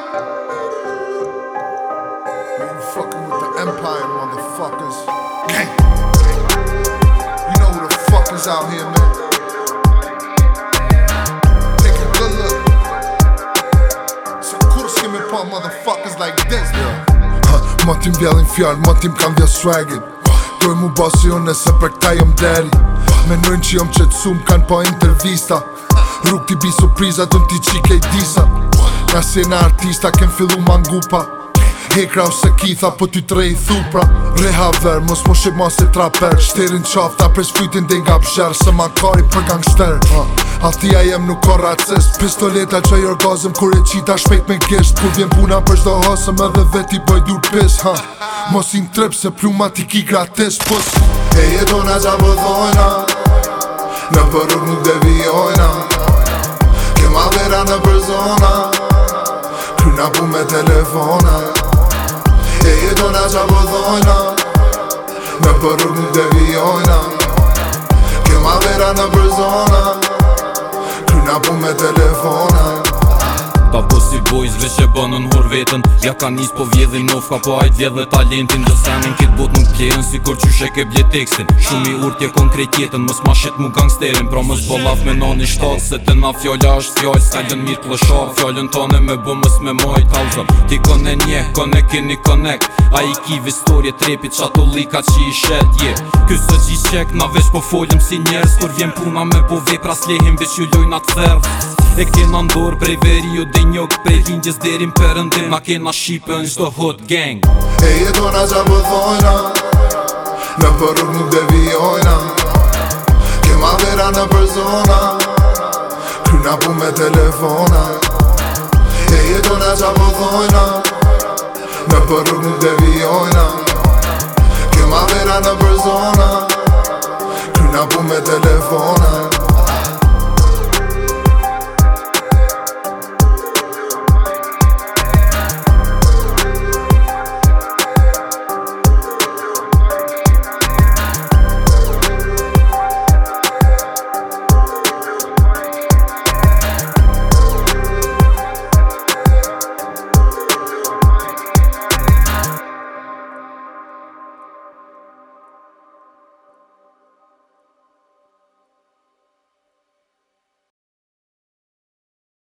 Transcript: We the fuckin with the empire motherfuckers. Yeah. You know what the fuckers out here, man. Make it look. Such course you me pa motherfuckers like this, kan po intervista. Rukti bi sorpresa don ti c'è di sa. Nga sena artista kem fillu mangupa Hekra ose kitha po ty trej thupra Rehaver mos mos po shqip ma se traper Shterin qafta pre shkytin dhe nga pësher Se ma kari për gangster uh. Athia jem nuk ka racist Pistoleta që i orgazm kur e qita shpejt me gisht Kur vjen puna për shdo hasëm edhe veti bëj po dur pis uh. Mos i në trep se pluma ti ki gratis E jetona qa po thojna Në për rrug nuk devijojna Kema vera në përzona kapu me telefona E jetona qa po dhojna Me për rrug nuk dhe vijojna vera në për zona Kryna pu me telefona si boys veç e bënën hor vetën Ja ka njës po vjedhin nof Ka po ajt vjedhe talentin Dhe sanin kit bot nuk kjerën Si kur qyshe ke bje tekstin Shumë i urtje konkret jetën Mës ma mu gangsterin Pra mës bollaf me nani shtatë Se të na fjolla është fjoll Ska jën mirë plëshar Fjollën tone me bëmës me moj Talzëm Ti kone nje Kone kini konek A i kiv histori trepit Qato lika që i shet Ky Kësë gjithë qek Na veç po folim si njerës Kur vjen puna me po vej slehim veç ju loj të E këtë në ndorë prej veri jo dhe njok Prej vingjes derin përëndim Ma këtë në shqipën qdo hot gang E jetona qa më thojna Në për rrug nuk devijojna Këma vera në persona Kryna pu me telefona E jetona qa më thojna Në për rrug nuk devijojna Këma vera në persona Kryna pu me telefona